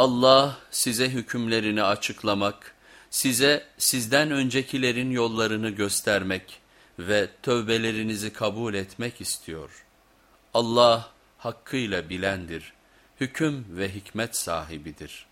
Allah size hükümlerini açıklamak, size sizden öncekilerin yollarını göstermek ve tövbelerinizi kabul etmek istiyor. Allah hakkıyla bilendir, hüküm ve hikmet sahibidir.''